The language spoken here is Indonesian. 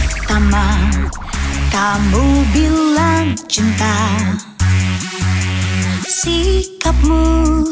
pertama Kamu bilang cinta. Sikapmu